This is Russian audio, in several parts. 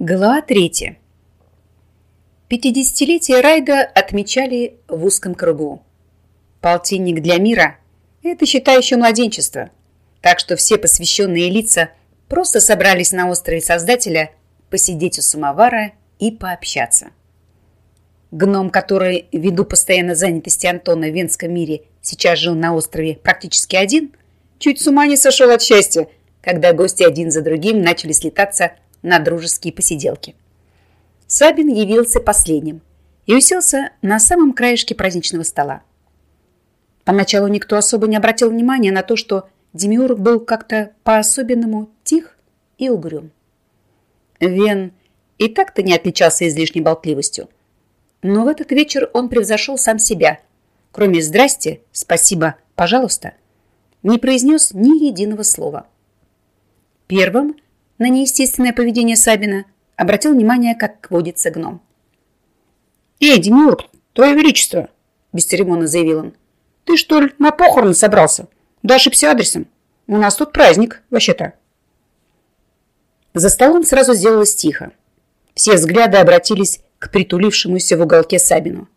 Глава третья. Пятидесятилетие Райда отмечали в узком кругу. Полтинник для мира – это, считай, еще младенчество. Так что все посвященные лица просто собрались на острове Создателя посидеть у самовара и пообщаться. Гном, который, ввиду постоянной занятости Антона в венском мире, сейчас жил на острове практически один, чуть с ума не сошел от счастья, когда гости один за другим начали слетаться – на дружеские посиделки. Сабин явился последним и уселся на самом краешке праздничного стола. Поначалу никто особо не обратил внимания на то, что Демиург был как-то по-особенному тих и угрюм. Вен и так-то не отличался излишней болтливостью. Но в этот вечер он превзошел сам себя. Кроме «здрасте», «спасибо», «пожалуйста», не произнес ни единого слова. Первым – на неестественное поведение Сабина обратил внимание, как водится гном. «Эй, Демиург, твое величество!» – бесцеремонно заявил он. «Ты, что ли, на похороны собрался? Да ошибся адресом. У нас тут праздник, вообще-то». За столом сразу сделалось тихо. Все взгляды обратились к притулившемуся в уголке Сабину.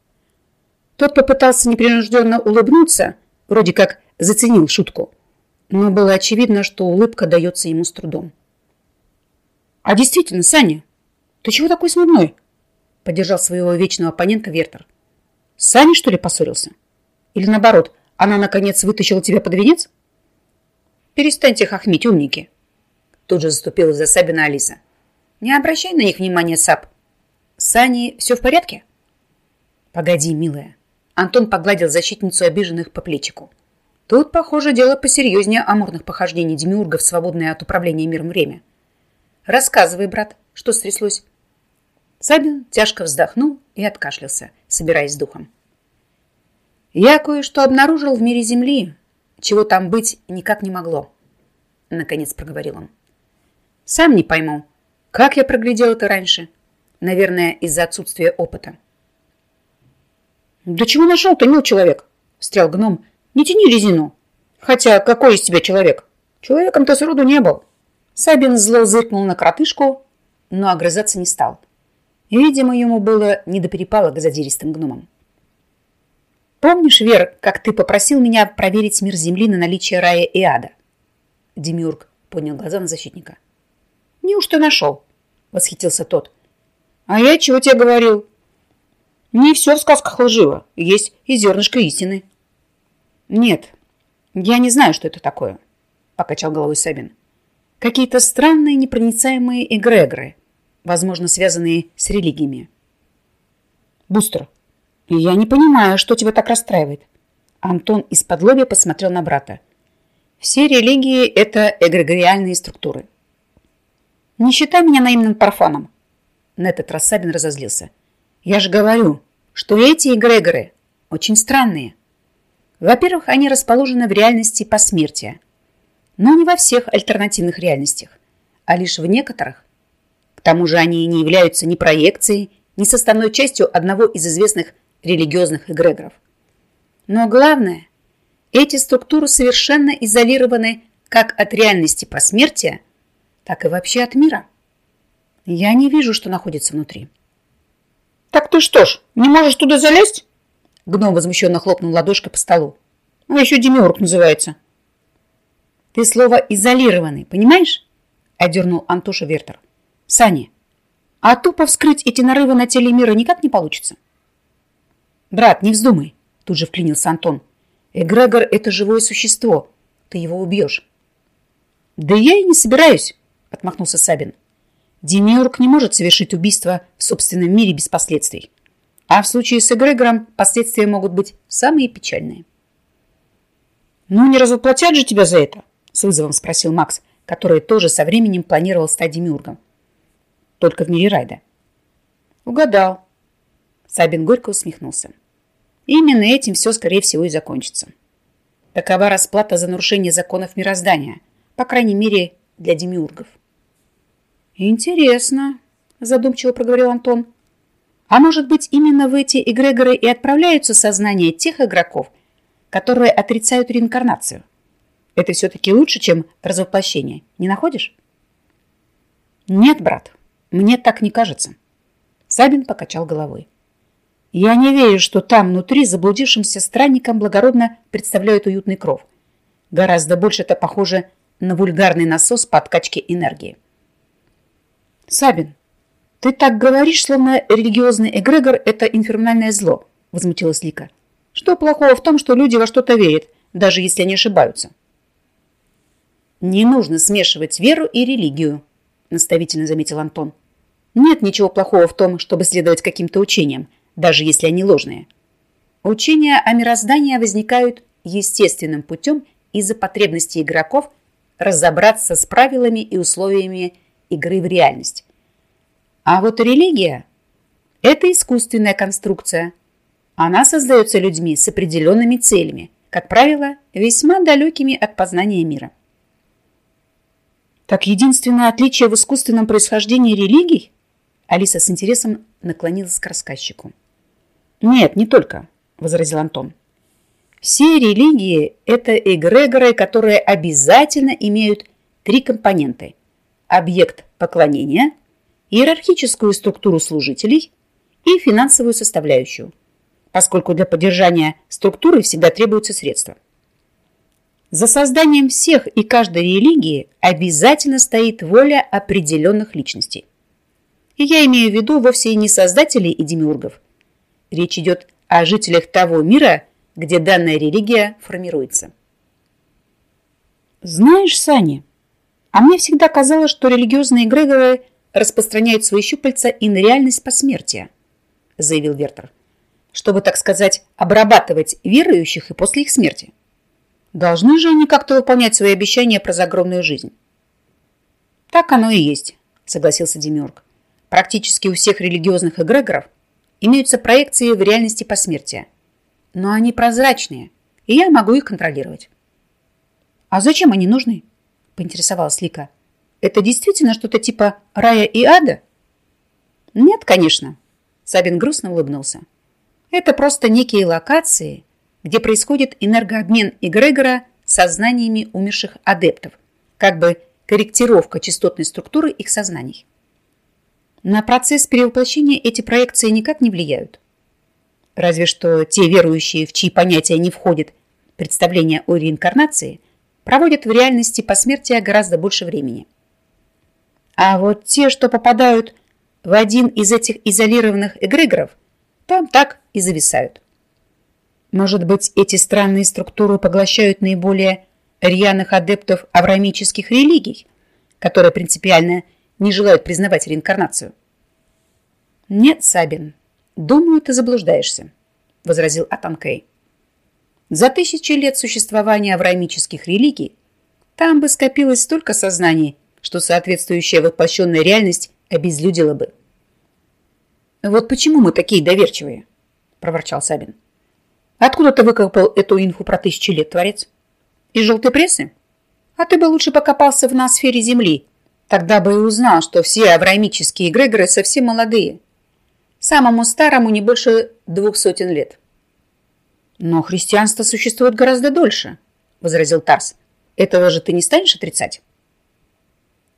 Тот попытался непринужденно улыбнуться, вроде как заценил шутку. Но было очевидно, что улыбка дается ему с трудом. А действительно, Саня, ты чего такой смурной? Поддержал своего вечного оппонента Вертер. С Саней, что ли, поссорился? Или наоборот, она, наконец, вытащила тебя под венец? Перестаньте хохмить, умники. Тут же заступила за Сабина Алиса. Не обращай на них внимания, Саб. С Саней все в порядке? Погоди, милая. Антон погладил защитницу обиженных по плечику. Тут, похоже, дело посерьезнее амурных похождений Демиурга в свободное от управления миром время. Рассказывай, брат, что стряслось?» Сабин тяжко вздохнул и откашлялся, собираясь с духом. «Я кое-что обнаружил в мире Земли, чего там быть никак не могло», — наконец проговорил он. «Сам не пойму, как я проглядел это раньше. Наверное, из-за отсутствия опыта». «Да чего нашел-то, мил человек?» — встрял гном. «Не тяни резину. Хотя какой из тебя человек? Человеком-то сроду не был». Сабин зло зыркнул на кротышку, но огрызаться не стал. Видимо, ему было не до перепалок за задиристым гномом. «Помнишь, Вер, как ты попросил меня проверить мир Земли на наличие рая и ада?» Демиург поднял глаза на защитника. «Неужто нашел?» — восхитился тот. «А я чего тебе говорил?» «Не все в сказках лживо. Есть и зернышко истины». «Нет, я не знаю, что это такое», — покачал головой Сабин. Какие-то странные непроницаемые эгрегоры, возможно, связанные с религиями. Бустер, я не понимаю, что тебя так расстраивает. Антон из-под лобья посмотрел на брата. Все религии – это эгрегориальные структуры. Не считай меня наивным парфаном. На этот раз Сабин разозлился. Я же говорю, что эти эгрегоры очень странные. Во-первых, они расположены в реальности посмертия – но не во всех альтернативных реальностях, а лишь в некоторых. К тому же они не являются ни проекцией, ни составной частью одного из известных религиозных эгрегоров. Но главное, эти структуры совершенно изолированы как от реальности посмертия, так и вообще от мира. Я не вижу, что находится внутри. «Так ты что ж, не можешь туда залезть?» Гном возмущенно хлопнул ладошкой по столу. «А еще Демиург называется». Ты слово «изолированный», понимаешь? Одернул Антоша Вертер. Саня, а тупо вскрыть эти нарывы на теле мира никак не получится. Брат, не вздумай, тут же вклинился Антон. Эгрегор – это живое существо. Ты его убьешь. Да я и не собираюсь, отмахнулся Сабин. Демиург не может совершить убийство в собственном мире без последствий. А в случае с эгрегором последствия могут быть самые печальные. Ну, не развоплотят же тебя за это? С вызовом спросил Макс, который тоже со временем планировал стать демиургом. Только в мире Райда. Угадал. Сабин горько усмехнулся. Именно этим все, скорее всего, и закончится. Такова расплата за нарушение законов мироздания, по крайней мере, для демиургов. «Интересно», – задумчиво проговорил Антон. «А может быть, именно в эти эгрегоры и отправляются сознания тех игроков, которые отрицают реинкарнацию? Это все-таки лучше, чем развоплощение. Не находишь? Нет, брат. Мне так не кажется. Сабин покачал головой. Я не верю, что там внутри заблудившимся странникам благородно представляют уютный кров. Гораздо больше это похоже на вульгарный насос по откачке энергии. Сабин, ты так говоришь, словно религиозный эгрегор – это инфернальное зло, возмутилась Лика. Что плохого в том, что люди во что-то верят, даже если они ошибаются? Не нужно смешивать веру и религию, наставительно заметил Антон. Нет ничего плохого в том, чтобы следовать каким-то учениям, даже если они ложные. Учения о мироздании возникают естественным путем из-за потребности игроков разобраться с правилами и условиями игры в реальность. А вот религия – это искусственная конструкция. Она создается людьми с определенными целями, как правило, весьма далекими от познания мира. Так единственное отличие в искусственном происхождении религий? Алиса с интересом наклонилась к рассказчику. Нет, не только, возразил Антон. Все религии – это эгрегоры, которые обязательно имеют три компоненты. Объект поклонения, иерархическую структуру служителей и финансовую составляющую, поскольку для поддержания структуры всегда требуются средства. За созданием всех и каждой религии обязательно стоит воля определенных личностей. И я имею в виду вовсе не создателей и демиургов. Речь идет о жителях того мира, где данная религия формируется. Знаешь, Саня, а мне всегда казалось, что религиозные эгрегоры распространяют свои щупальца и на реальность посмертия, заявил Вертер, чтобы, так сказать, обрабатывать верующих и после их смерти. Должны же они как-то выполнять свои обещания про загробную жизнь. Так оно и есть, согласился Демиург. Практически у всех религиозных эгрегоров имеются проекции в реальности посмертия – но они прозрачные, и я могу их контролировать. А зачем они нужны? Поинтересовалась Лика. Это действительно что-то типа рая и ада? Нет, конечно. Сабин грустно улыбнулся. Это просто некие локации, где происходит энергообмен эгрегора сознаниями умерших адептов, как бы корректировка частотной структуры их сознаний. На процесс перевоплощения эти проекции никак не влияют. Разве что те верующие, в чьи понятия не входит представление о реинкарнации, проводят в реальности посмертия гораздо больше времени. А вот те, что попадают в один из этих изолированных эгрегоров, там так и зависают. Может быть, эти странные структуры поглощают наиболее рьяных адептов авраамических религий, которые принципиально не желают признавать реинкарнацию? Нет, Сабин, «Думаю, ты заблуждаешься», – возразил Атанкей. «За тысячи лет существования авраамических религий там бы скопилось столько сознаний, что соответствующая воплощенная реальность обезлюдила бы». «Вот почему мы такие доверчивые?» – проворчал Сабин. «Откуда ты выкопал эту инфу про тысячи лет, творец? Из желтой прессы? А ты бы лучше покопался в ноосфере Земли. Тогда бы и узнал, что все авраамические эгрегоры совсем молодые» Самому старому не больше двух сотен лет. Но христианство существует гораздо дольше, возразил Тарс. Этого же ты не станешь отрицать?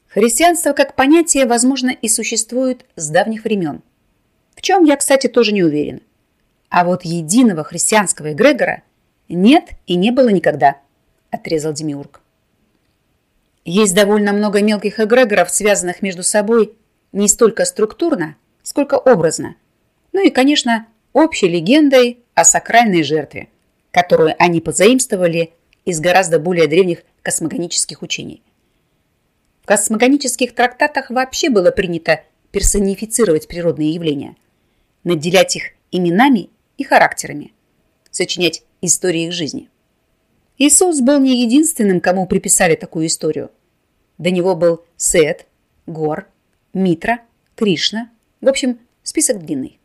Христианство как понятие, возможно, и существует с давних времен. В чем я, кстати, тоже не уверен. А вот единого христианского эгрегора нет и не было никогда, отрезал Демиург. Есть довольно много мелких эгрегоров, связанных между собой не столько структурно, сколько образно. Ну и, конечно, общей легендой о сакральной жертве, которую они позаимствовали из гораздо более древних космогонических учений. В космогонических трактатах вообще было принято персонифицировать природные явления, наделять их именами и характерами, сочинять истории их жизни. Иисус был не единственным, кому приписали такую историю. До него был Сет, Гор, Митра, Кришна, в общем, список длинный.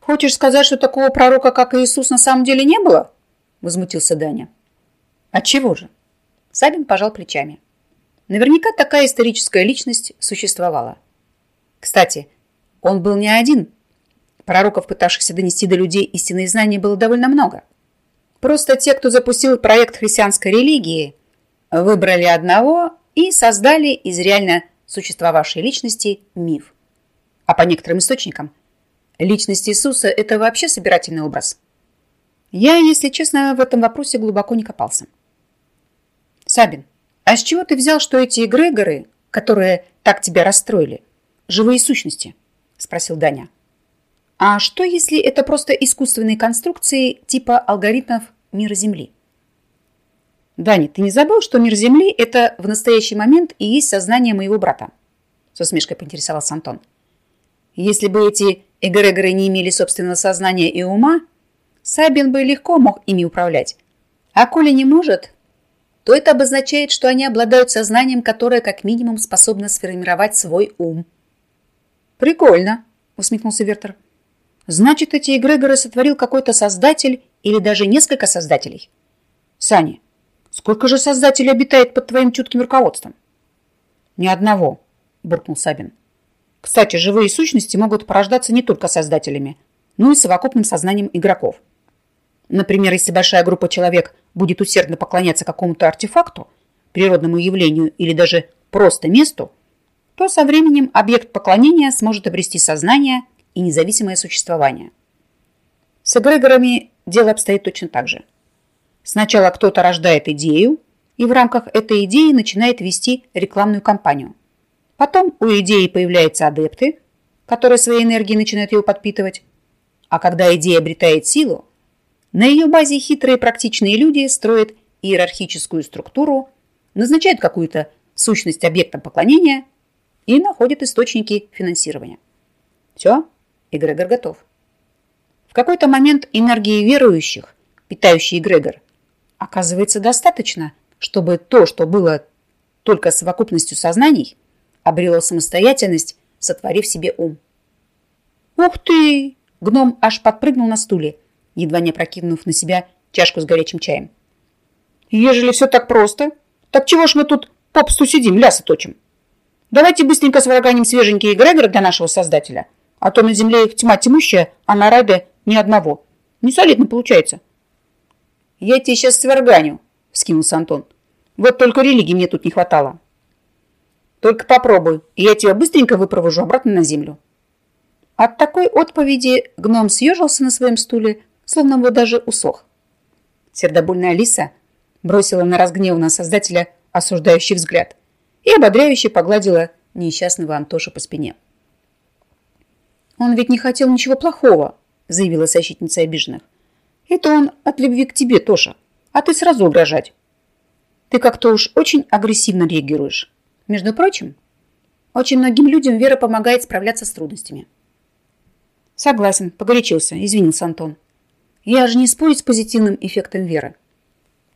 «Хочешь сказать, что такого пророка, как Иисус, на самом деле не было?» Возмутился Даня. «Отчего же?» Сабин пожал плечами. Наверняка такая историческая личность существовала. Кстати, он был не один. Пророков, пытавшихся донести до людей истинные знания, было довольно много. Просто те, кто запустил проект христианской религии, выбрали одного и создали из реально существовавшей личности миф. А по некоторым источникам, личность Иисуса – это вообще собирательный образ. Я, если честно, в этом вопросе глубоко не копался. Сабин, а с чего ты взял, что эти эгрегоры, которые так тебя расстроили, живые сущности? Спросил Даня. А что, если это просто искусственные конструкции типа алгоритмов мира Земли? Даня, ты не забыл, что мир Земли – это в настоящий момент и есть сознание моего брата? С усмешкой поинтересовался Антон. Если бы эти эгрегоры не имели собственного сознания и ума, Сабин бы легко мог ими управлять. А коли не может, то это обозначает, что они обладают сознанием, которое как минимум способно сформировать свой ум. «Прикольно», — усмехнулся Вертер. «Значит, эти эгрегоры сотворил какой-то создатель или даже несколько создателей?» «Саня, сколько же создателей обитает под твоим чутким руководством?» «Ни одного», — буркнул Сабин. «Кстати, живые сущности могут порождаться не только создателями, но и совокупным сознанием игроков. Например, если большая группа человек будет усердно поклоняться какому-то артефакту, природному явлению или даже просто месту, то со временем объект поклонения сможет обрести сознание и независимое существование. С эгрегорами дело обстоит точно так же. Сначала кто-то рождает идею и в рамках этой идеи начинает вести рекламную кампанию. Потом у идеи появляются адепты, которые своей энергией начинают его подпитывать. А когда идея обретает силу, на ее базе хитрые практичные люди строят иерархическую структуру, назначают какую-то сущность объектом поклонения и находят источники финансирования. Все, эгрегор готов. В какой-то момент энергии верующих, питающей эгрегор, оказывается достаточно, чтобы то, что было только совокупностью сознаний, обрело самостоятельность, сотворив себе ум. «Ух ты!» Гном аж подпрыгнул на стуле – едва не опрокинув на себя чашку с горячим чаем. «Ежели все так просто, так чего ж мы тут попсту сидим, лясы точим? Давайте быстренько сварганим свеженькие эгрегоры для нашего создателя, а то на земле их тьма тьмущая, а на Райде ни одного. Не солидно получается». «Я тебе сейчас сварганю», — скинулся Антон. «Вот только религии мне тут не хватало». «Только попробуй, и я тебя быстренько выпровожу обратно на землю». От такой отповеди гном съежился на своем стуле, словно бы даже усох. Сердобольная Алиса бросила на разгневанного создателя осуждающий взгляд и ободряюще погладила несчастного Антоша по спине. «Он ведь не хотел ничего плохого», заявила защитница обиженных. «Это он от любви к тебе, Тоша, а ты сразу угрожать. Ты как-то уж очень агрессивно реагируешь. Между прочим, очень многим людям вера помогает справляться с трудностями». «Согласен, погорячился», извинился Антон. Я же не спорю с позитивным эффектом веры.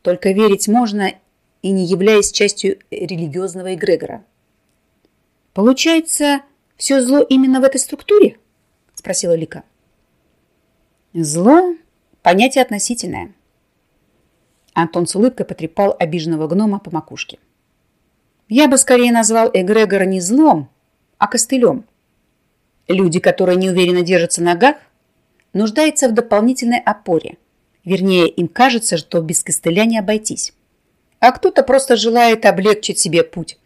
Только верить можно и не являясь частью религиозного эгрегора. Получается, все зло именно в этой структуре? Спросила Лика. Зло – понятие относительное. Антон с улыбкой потрепал обиженного гнома по макушке. Я бы скорее назвал эгрегора не злом, а костылем. Люди, которые неуверенно держатся на ногах, нуждается в дополнительной опоре. Вернее, им кажется, что без костыля не обойтись. А кто-то просто желает облегчить себе путь.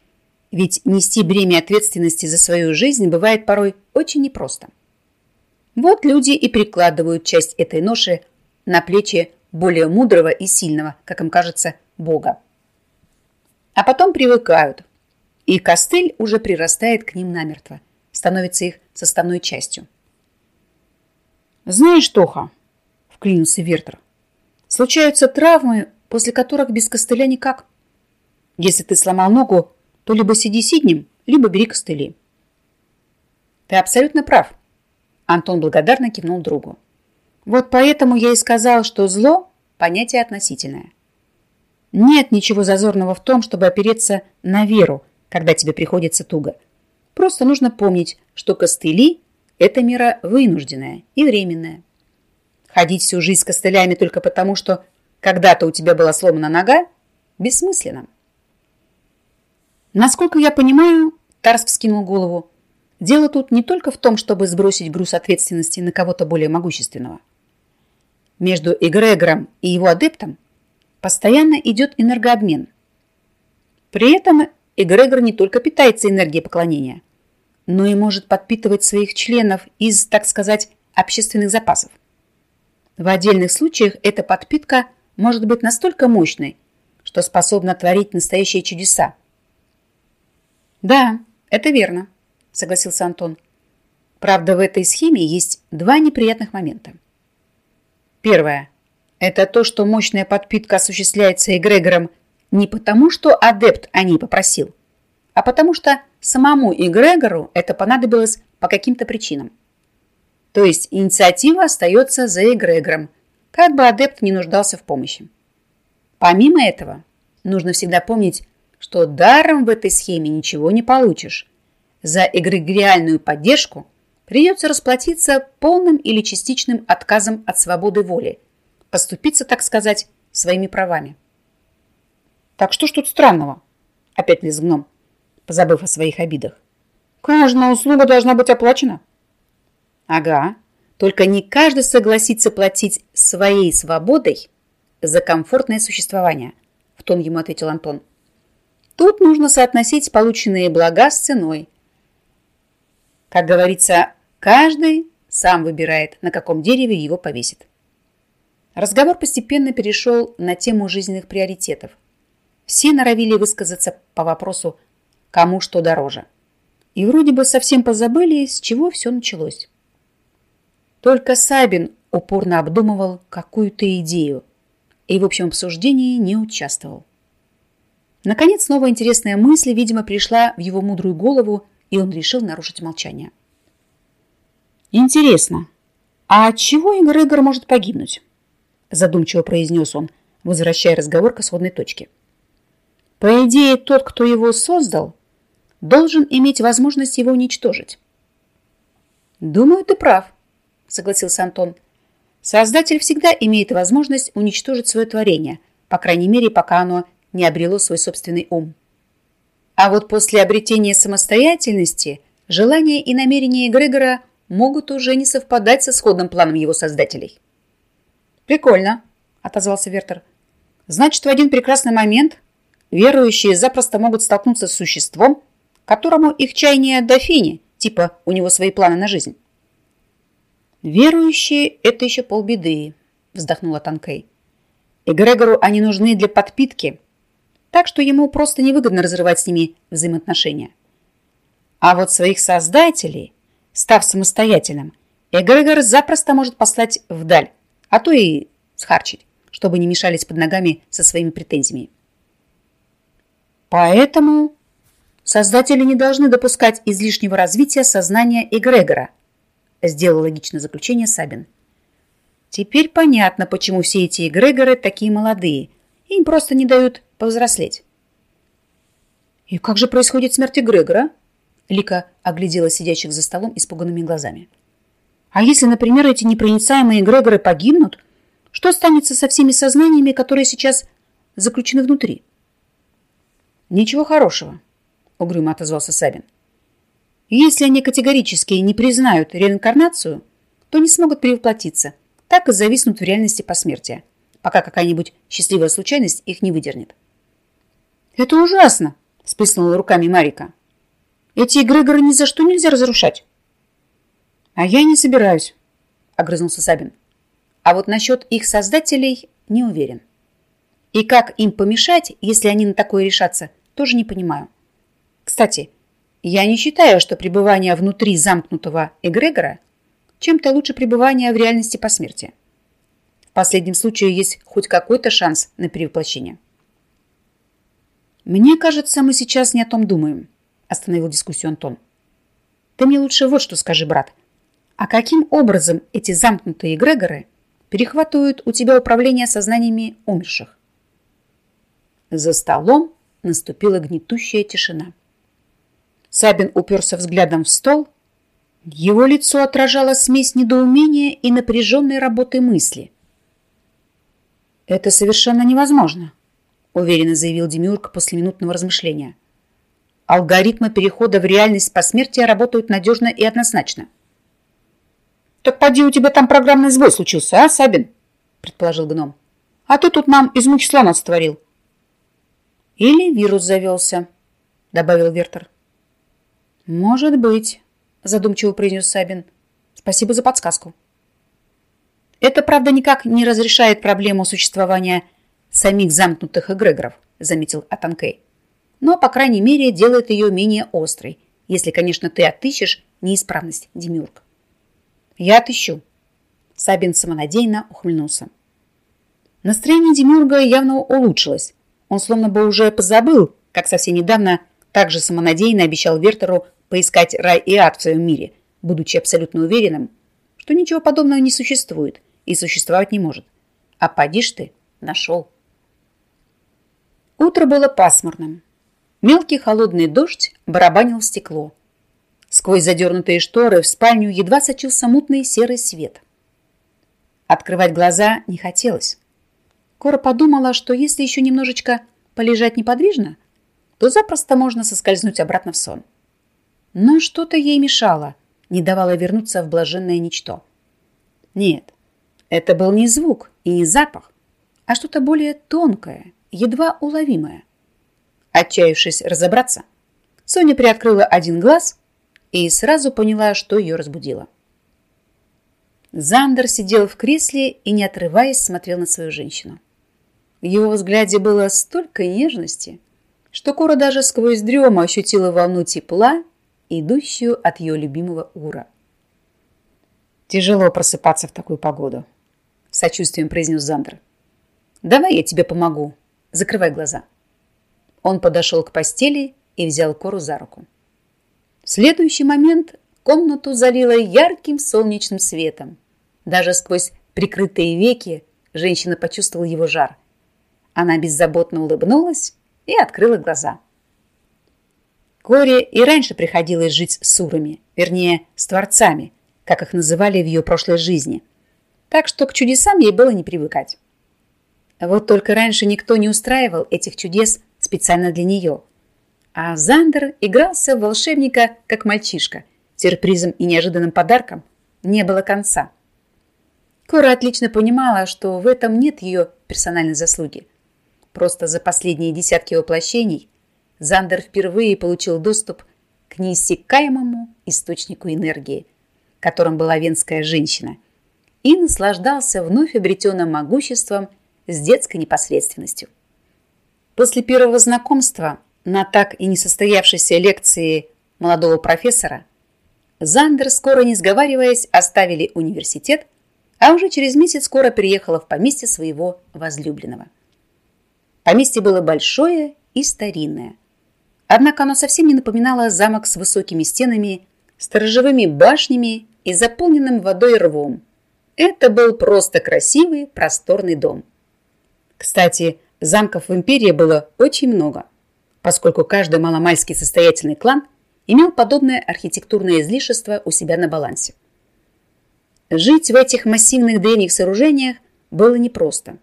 Ведь нести бремя ответственности за свою жизнь бывает порой очень непросто. Вот люди и прикладывают часть этой ноши на плечи более мудрого и сильного, как им кажется, Бога. А потом привыкают, и костыль уже прирастает к ним намертво, становится их составной частью. «Знаешь, Тоха», — вклинился Вертер, «случаются травмы, после которых без костыля никак. Если ты сломал ногу, то либо сиди сиднем, либо бери костыли». «Ты абсолютно прав», — Антон благодарно кивнул другу. «Вот поэтому я и сказал, что зло — понятие относительное. Нет ничего зазорного в том, чтобы опереться на веру, когда тебе приходится туго. Просто нужно помнить, что костыли это мера вынужденная и временная. Ходить всю жизнь с костылями только потому, что когда-то у тебя была сломана нога, бессмысленно. Насколько я понимаю, Тарс вскинул голову, дело тут не только в том, чтобы сбросить груз ответственности на кого-то более могущественного. Между эгрегором и его адептом постоянно идет энергообмен. При этом эгрегор не только питается энергией поклонения, но и может подпитывать своих членов из, так сказать, общественных запасов. В отдельных случаях эта подпитка может быть настолько мощной, что способна творить настоящие чудеса. «Да, это верно», — согласился Антон. «Правда, в этой схеме есть два неприятных момента. Первое – это то, что мощная подпитка осуществляется эгрегором не потому, что адепт о ней попросил, а потому что самому эгрегору это понадобилось по каким-то причинам. То есть инициатива остается за эгрегором, как бы адепт не нуждался в помощи. Помимо этого, нужно всегда помнить, что даром в этой схеме ничего не получишь. За эгрегориальную поддержку придется расплатиться полным или частичным отказом от свободы воли, поступиться, так сказать, своими правами. Так что ж тут странного? Опять лез гном, позабыв о своих обидах. Каждая услуга должна быть оплачена. Ага, только не каждый согласится платить своей свободой за комфортное существование, в том ему ответил Антон. Тут нужно соотносить полученные блага с ценой. Как говорится, каждый сам выбирает, на каком дереве его повесит. Разговор постепенно перешел на тему жизненных приоритетов. Все норовили высказаться по вопросу, кому что дороже. И вроде бы совсем позабыли, с чего все началось. Только Сабин упорно обдумывал какую-то идею и в общем обсуждении не участвовал. Наконец, снова интересная мысль, видимо, пришла в его мудрую голову, и он решил нарушить молчание. «Интересно, а от чего Эгрегор может погибнуть?» задумчиво произнес он, возвращая разговор к исходной точке. «По идее, тот, кто его создал, должен иметь возможность его уничтожить». «Думаю, ты прав», согласился Антон. Создатель всегда имеет возможность уничтожить свое творение, по крайней мере, пока оно не обрело свой собственный ум. А вот после обретения самостоятельности желания и намерения эгрегора могут уже не совпадать с исходным планом его создателей. «Прикольно», — отозвался Вертер. «Значит, в один прекрасный момент верующие запросто могут столкнуться с существом, которому их чаяние до фини, типа у него свои планы на жизнь». «Верующие – это еще полбеды», – вздохнула Танкей. «Эгрегору они нужны для подпитки, так что ему просто невыгодно разрывать с ними взаимоотношения. А вот своих создателей, став самостоятельным, эгрегор запросто может послать вдаль, а то и схарчить, чтобы не мешались под ногами со своими претензиями. Поэтому создатели не должны допускать излишнего развития сознания эгрегора – сделал логичное заключение Сабин. Теперь понятно, почему все эти эгрегоры такие молодые. Им просто не дают повзрослеть. «И как же происходит смерть эгрегора?» Лика оглядела сидящих за столом испуганными глазами. «А если, например, эти непроницаемые эгрегоры погибнут, что останется со всеми сознаниями, которые сейчас заключены внутри?» «Ничего хорошего», — угрюмо отозвался Сабин. Если они категорически не признают реинкарнацию, то не смогут перевоплотиться, так и зависнут в реальности посмертия, пока какая-нибудь счастливая случайность их не выдернет. «Это ужасно!» – сплеснула руками Марика. «Эти эгрегоры ни за что нельзя разрушать». «А я не собираюсь», – огрызнулся Сабин. «А вот насчет их создателей не уверен. И как им помешать, если они на такое решатся, тоже не понимаю. Кстати, я не считаю, что пребывание внутри замкнутого эгрегора чем-то лучше пребывания в реальности по смерти. В последнем случае есть хоть какой-то шанс на перевоплощение. «Мне кажется, мы сейчас не о том думаем», – остановил дискуссию Антон. «Ты мне лучше вот что скажи, брат. А каким образом эти замкнутые эгрегоры перехватывают у тебя управление сознаниями умерших?» За столом наступила гнетущая тишина. Сабин уперся взглядом в стол. Его лицо отражало смесь недоумения и напряженной работы мысли. «Это совершенно невозможно», — уверенно заявил Демиург после минутного размышления. «Алгоритмы перехода в реальность посмертия работают надежно и однозначно». «Так поди у тебя там программный сбой случился, а, Сабин?» — предположил гном. «А ты тут нам из муки слона створил». «Или вирус завелся», — добавил Вертер. «Может быть», задумчиво произнес Сабин. Спасибо за подсказку. Это, правда, никак не разрешает проблему существования самих замкнутых эгрегоров, заметил Атанкей. Но, по крайней мере, делает ее менее острой, если, конечно, ты отыщешь неисправность, Демиург. Я отыщу. Сабин самонадеянно ухмыльнулся. Настроение Демиурга явно улучшилось. Он словно бы уже позабыл, как совсем недавно также самонадеянно обещал Вертеру поискать рай и ад в своем мире, будучи абсолютно уверенным, что ничего подобного не существует и существовать не может. А поди ты, нашел. Утро было пасмурным. Мелкий холодный дождь барабанил стекло. Сквозь задернутые шторы в спальню едва сочился мутный серый свет. Открывать глаза не хотелось. Кора подумала, что если еще немножечко полежать неподвижно, то запросто можно соскользнуть обратно в сон. Но что-то ей мешало, не давало вернуться в блаженное ничто. Нет, это был не звук и не запах, а что-то более тонкое, едва уловимое. Отчаявшись разобраться, Соня приоткрыла один глаз и сразу поняла, что ее разбудило. Зандер сидел в кресле и, не отрываясь, смотрел на свою женщину. В его взгляде было столько нежности, что Кора даже сквозь дрему ощутила волну тепла, идущую от ее любимого Ура. «Тяжело просыпаться в такую погоду», — сочувствием произнес Зандер. «Давай я тебе помогу. Закрывай глаза». Он подошел к постели и взял Кору за руку. В следующий момент комнату залило ярким солнечным светом. Даже сквозь прикрытые веки женщина почувствовала его жар. Она беззаботно улыбнулась и открыла глаза. Коре и раньше приходилось жить с сурами, вернее, с творцами, как их называли в ее прошлой жизни. Так что к чудесам ей было не привыкать. Вот только раньше никто не устраивал этих чудес специально для нее. А Зандер игрался в волшебника, как мальчишка. Сюрпризом и неожиданным подарком не было конца. Кора отлично понимала, что в этом нет ее персональной заслуги. Просто за последние десятки воплощений Зандер впервые получил доступ к неиссякаемому источнику энергии, которым была венская женщина, и наслаждался вновь обретенным могуществом с детской непосредственностью. После первого знакомства на так и не состоявшейся лекции молодого профессора Зандер, скоро не сговариваясь, оставили университет, а уже через месяц скоро переехала в поместье своего возлюбленного. Поместье было большое и старинное – Однако оно совсем не напоминало замок с высокими стенами, сторожевыми башнями и заполненным водой рвом. Это был просто красивый, просторный дом. Кстати, замков в империи было очень много, поскольку каждый маломальский состоятельный клан имел подобное архитектурное излишество у себя на балансе. Жить в этих массивных древних сооружениях было непросто.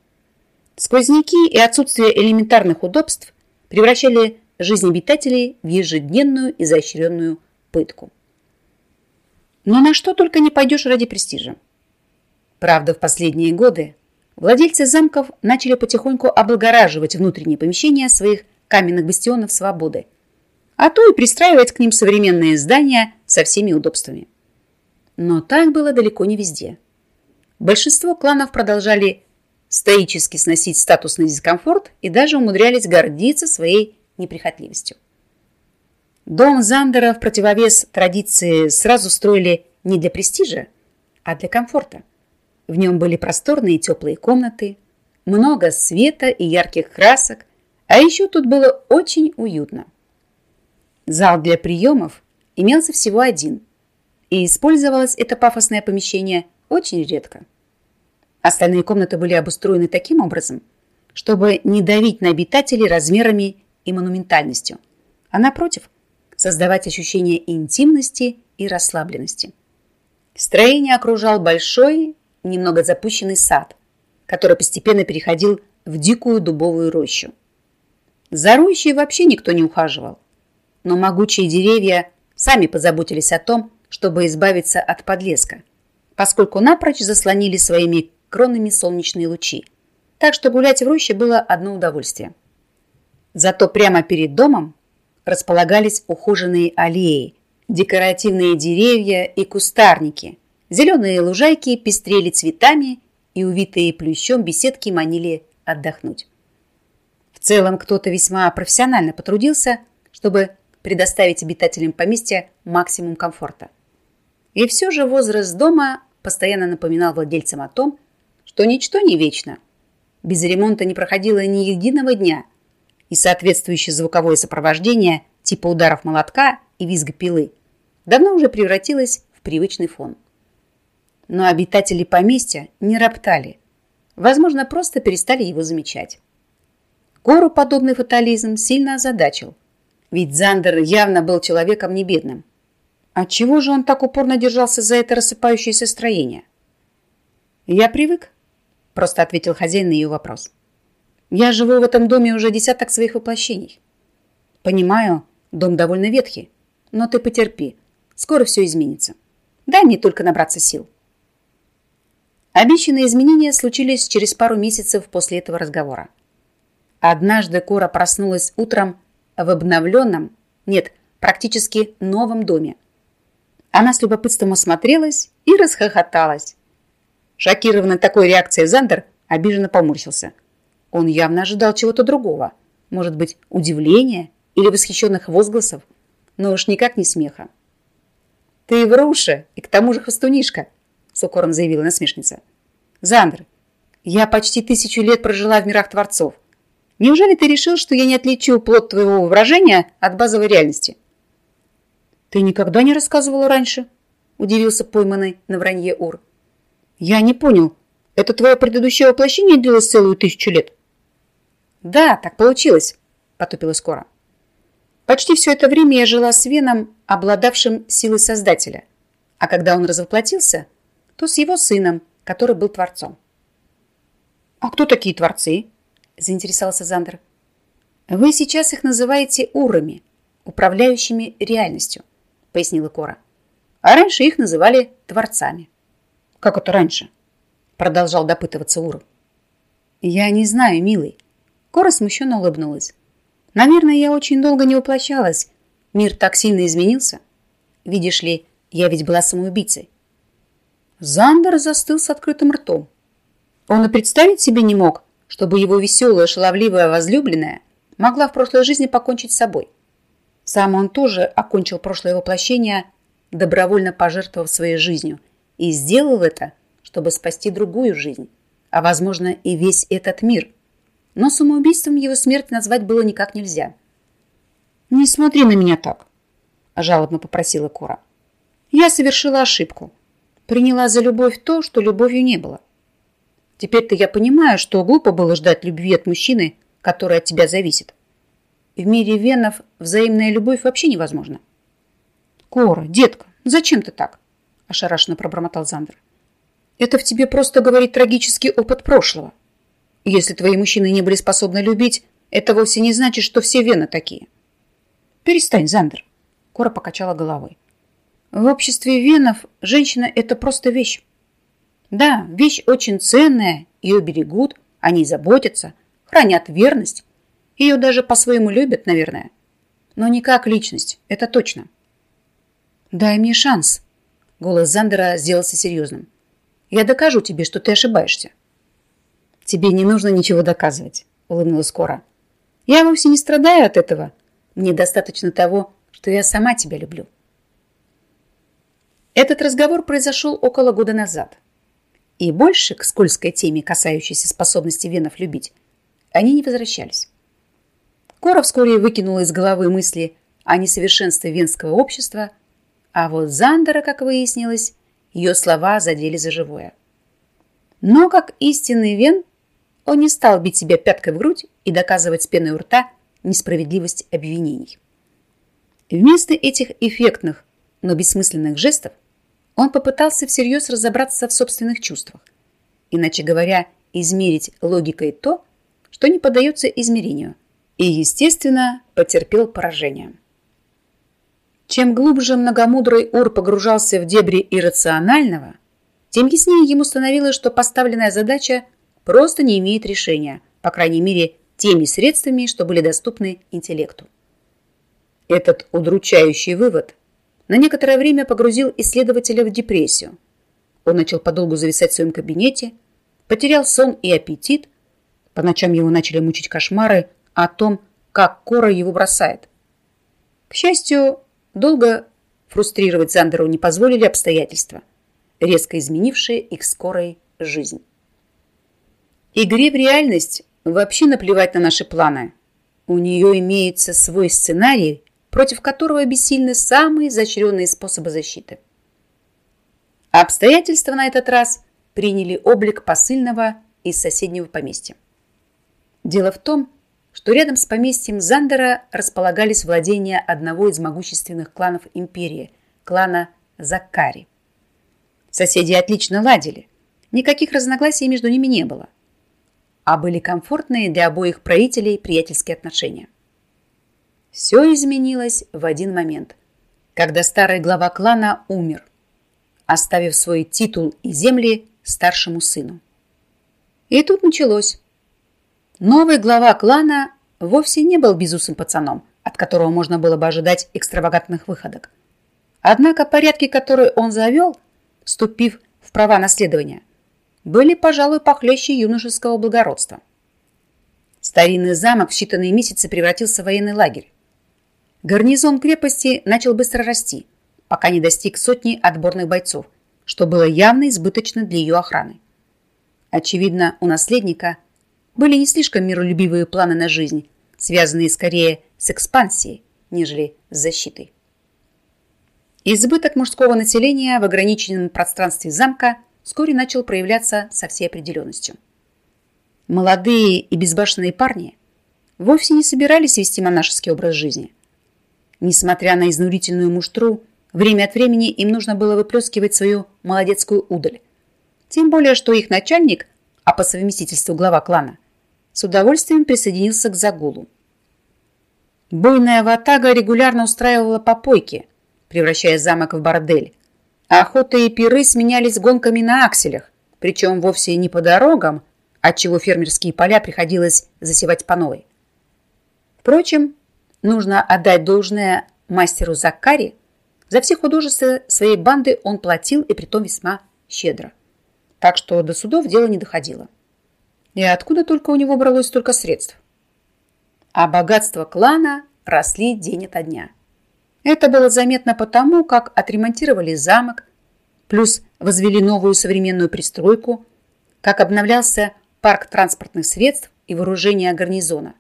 Сквозняки и отсутствие элементарных удобств превращали жизнь обитателей в ежедневную изощренную пытку. Но на что только не пойдешь ради престижа. Правда, в последние годы владельцы замков начали потихоньку облагораживать внутренние помещения своих каменных бастионов свободы, а то и пристраивать к ним современные здания со всеми удобствами. Но так было далеко не везде. Большинство кланов продолжали стоически сносить статусный дискомфорт и даже умудрялись гордиться своей неприхотливостью. Дом Зандера в противовес традиции сразу строили не для престижа, а для комфорта. В нем были просторные теплые комнаты, много света и ярких красок, а еще тут было очень уютно. Зал для приемов имелся всего один, и использовалось это пафосное помещение очень редко. Остальные комнаты были обустроены таким образом, чтобы не давить на обитателей размерами и монументальностью, а напротив, создавать ощущение интимности и расслабленности. Строение окружал большой, немного запущенный сад, который постепенно переходил в дикую дубовую рощу. За рощей вообще никто не ухаживал, но могучие деревья сами позаботились о том, чтобы избавиться от подлеска, поскольку напрочь заслонили своими кронами солнечные лучи. Так что гулять в роще было одно удовольствие. Зато прямо перед домом располагались ухоженные аллеи, Декоративные деревья и кустарники, зеленые лужайки пестрели цветами и увитые плющом беседки манили отдохнуть. В целом кто-то весьма профессионально потрудился, чтобы предоставить обитателям поместья максимум комфорта. И все же возраст дома постоянно напоминал владельцам о том, что ничто не вечно. Без ремонта не проходило ни единого дня, и соответствующее звуковое сопровождение типа ударов молотка и визга пилы давно уже превратилось в привычный фон. Но обитатели поместья не роптали. Возможно, просто перестали его замечать. Гору подобный фатализм сильно озадачил. Ведь Зандер явно был человеком не бедным. Отчего же он так упорно держался за это рассыпающееся строение? «Я привык», – просто ответил хозяин на ее вопрос. «Я живу в этом доме уже десяток своих воплощений. Понимаю, дом довольно ветхий, но ты потерпи, скоро все изменится. Дай мне только набраться сил». Обещанные изменения случились через пару месяцев после этого разговора. Однажды Кора проснулась утром в обновленном, нет, практически новом доме. Она с любопытством осмотрелась и расхохоталась. Шокированный такой реакцией Зандер обиженно поморщился. Он явно ожидал чего-то другого. Может быть, удивления или восхищенных возгласов, но уж никак не смеха. «Ты вруша и к тому же хвостунишка», — с укором заявила насмешница. «Зандер, я почти тысячу лет прожила в мирах творцов. Неужели ты решил, что я не отличу плод твоего воображения от базовой реальности?» «Ты никогда не рассказывала раньше?» – удивился пойманный на вранье Ур. «Я не понял. Это твое предыдущее воплощение длилось целую тысячу лет?» «Да, так получилось», – потупилась Кора. «Почти все это время я жила с Веном, обладавшим силой Создателя. А когда он развоплотился, то с его сыном, который был Творцом». «А кто такие Творцы?» – заинтересовался Зандер. «Вы сейчас их называете урами, управляющими реальностью», – пояснила Кора. «А раньше их называли Творцами». «Как это раньше?» – продолжал допытываться Ур. «Я не знаю, милый». Кора смущенно улыбнулась. «Наверное, я очень долго не воплощалась. Мир так сильно изменился. Видишь ли, я ведь была самоубийцей». Зандер застыл с открытым ртом. Он и представить себе не мог, чтобы его веселая, шаловливая возлюбленная могла в прошлой жизни покончить с собой. Сам он тоже окончил прошлое воплощение, добровольно пожертвовав своей жизнью, и сделал это, чтобы спасти другую жизнь, а, возможно, и весь этот мир. Но самоубийством его смерть назвать было никак нельзя. «Не смотри на меня так», – жалобно попросила Кора. «Я совершила ошибку. Приняла за любовь то, что любовью не было. Теперь-то я понимаю, что глупо было ждать любви от мужчины, который от тебя зависит. В мире венов взаимная любовь вообще невозможна. Кора, детка, зачем ты так? Ошарашенно пробормотал Зандер. Это в тебе просто говорит трагический опыт прошлого. Если твои мужчины не были способны любить, это вовсе не значит, что все вены такие. Перестань, Зандер. Кора покачала головой. В обществе венов женщина – это просто вещь. Да, вещь очень ценная, ее берегут, они заботятся, хранят верность. Ее даже по-своему любят, наверное. Но не как личность, это точно. «Дай мне шанс», — голос Зандера сделался серьезным. «Я докажу тебе, что ты ошибаешься». «Тебе не нужно ничего доказывать», — улыбнулась Кора. «Я вовсе не страдаю от этого. Мне достаточно того, что я сама тебя люблю». Этот разговор произошел около года назад. И больше к скользкой теме, касающейся способности венов любить, они не возвращались. Кора вскоре выкинула из головы мысли о несовершенстве венского общества, а вот Зандера, как выяснилось, ее слова задели за живое. Но как истинный вен, он не стал бить себя пяткой в грудь и доказывать с пеной у рта несправедливость обвинений. Вместо этих эффектных, но бессмысленных жестов он попытался всерьез разобраться в собственных чувствах. Иначе говоря, измерить логикой то, что не поддается измерению. И, естественно, потерпел поражение. Чем глубже многомудрый Ур погружался в дебри иррационального, тем яснее ему становилось, что поставленная задача просто не имеет решения, по крайней мере, теми средствами, что были доступны интеллекту. Этот удручающий вывод на некоторое время погрузил исследователя в депрессию. Он начал подолгу зависать в своем кабинете, потерял сон и аппетит. По ночам его начали мучить кошмары о том, как Кора его бросает. К счастью, долго фрустрировать Зандеру не позволили обстоятельства, резко изменившие их скорой жизнь. Игре в реальность вообще наплевать на наши планы. У нее имеется свой сценарий, против которого бессильны самые изощренные способы защиты. Обстоятельства на этот раз приняли облик посыльного из соседнего поместья. Дело в том, что рядом с поместьем Зандера располагались владения одного из могущественных кланов империи, клана Закари. Соседи отлично ладили, никаких разногласий между ними не было, а были комфортные для обоих правителей приятельские отношения. Все изменилось в один момент, когда старый глава клана умер, оставив свой титул и земли старшему сыну. И тут началось. Новый глава клана вовсе не был безусым пацаном, от которого можно было бы ожидать экстравагантных выходок. Однако порядки, которые он завел, вступив в права наследования, были, пожалуй, похлеще юношеского благородства. Старинный замок в считанные месяцы превратился в военный лагерь. Гарнизон крепости начал быстро расти, пока не достиг сотни отборных бойцов, что было явно избыточно для ее охраны. Очевидно, у наследника – были не слишком миролюбивые планы на жизнь, связанные скорее с экспансией, нежели с защитой. Избыток мужского населения в ограниченном пространстве замка вскоре начал проявляться со всей определенностью. Молодые и безбашенные парни вовсе не собирались вести монашеский образ жизни. Несмотря на изнурительную муштру, время от времени им нужно было выплескивать свою молодецкую удаль. Тем более, что их начальник, а по совместительству глава клана, с удовольствием присоединился к загулу. Буйная ватага регулярно устраивала попойки, превращая замок в бордель. А охота и пиры сменялись гонками на акселях, причем вовсе не по дорогам, отчего фермерские поля приходилось засевать по новой. Впрочем, нужно отдать должное мастеру Закари. За все художества своей банды он платил и притом весьма щедро. Так что до судов дело не доходило. И откуда только у него бралось столько средств? А богатства клана росли день ото дня. Это было заметно потому, как отремонтировали замок, плюс возвели новую современную пристройку, как обновлялся парк транспортных средств и вооружения гарнизона,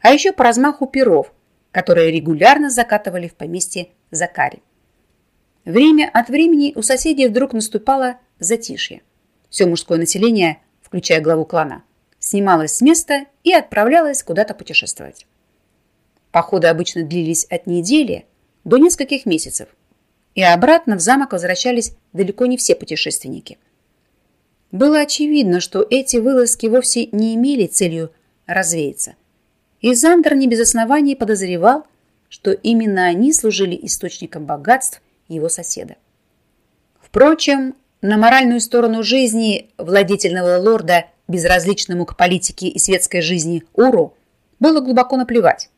а еще по размаху перов, которые регулярно закатывали в поместье Закари. Время от времени у соседей вдруг наступало затишье. Все мужское население – включая главу клана, снималась с места и отправлялась куда-то путешествовать. Походы обычно длились от недели до нескольких месяцев, и обратно в замок возвращались далеко не все путешественники. Было очевидно, что эти вылазки вовсе не имели целью развеяться, и Зандер не без оснований подозревал, что именно они служили источником богатств его соседа. Впрочем, на моральную сторону жизни владетельного лорда, безразличному к политике и светской жизни Уру, было глубоко наплевать,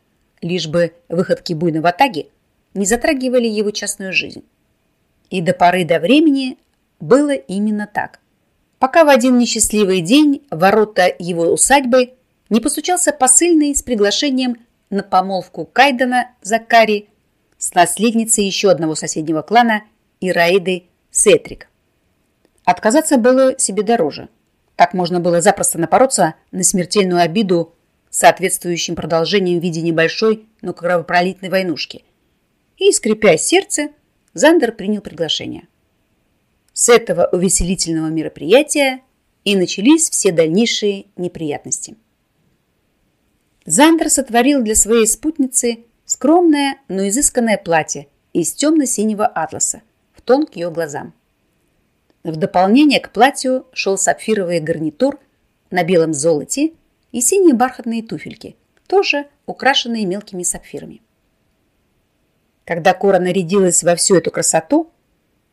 лишь бы выходки буйного атаги не затрагивали его частную жизнь. И до поры до времени было именно так. Пока в один несчастливый день ворота его усадьбы не постучался посыльный с приглашением на помолвку Кайдена Закари с наследницей еще одного соседнего клана Ираиды Сетрик. Отказаться было себе дороже. Так можно было запросто напороться на смертельную обиду соответствующим продолжением в виде небольшой, но кровопролитной войнушки. И, скрипя сердце, Зандер принял приглашение. С этого увеселительного мероприятия и начались все дальнейшие неприятности. Зандер сотворил для своей спутницы скромное, но изысканное платье из темно-синего атласа в тон к ее глазам. В дополнение к платью шел сапфировый гарнитур на белом золоте и синие бархатные туфельки, тоже украшенные мелкими сапфирами. Когда Кора нарядилась во всю эту красоту,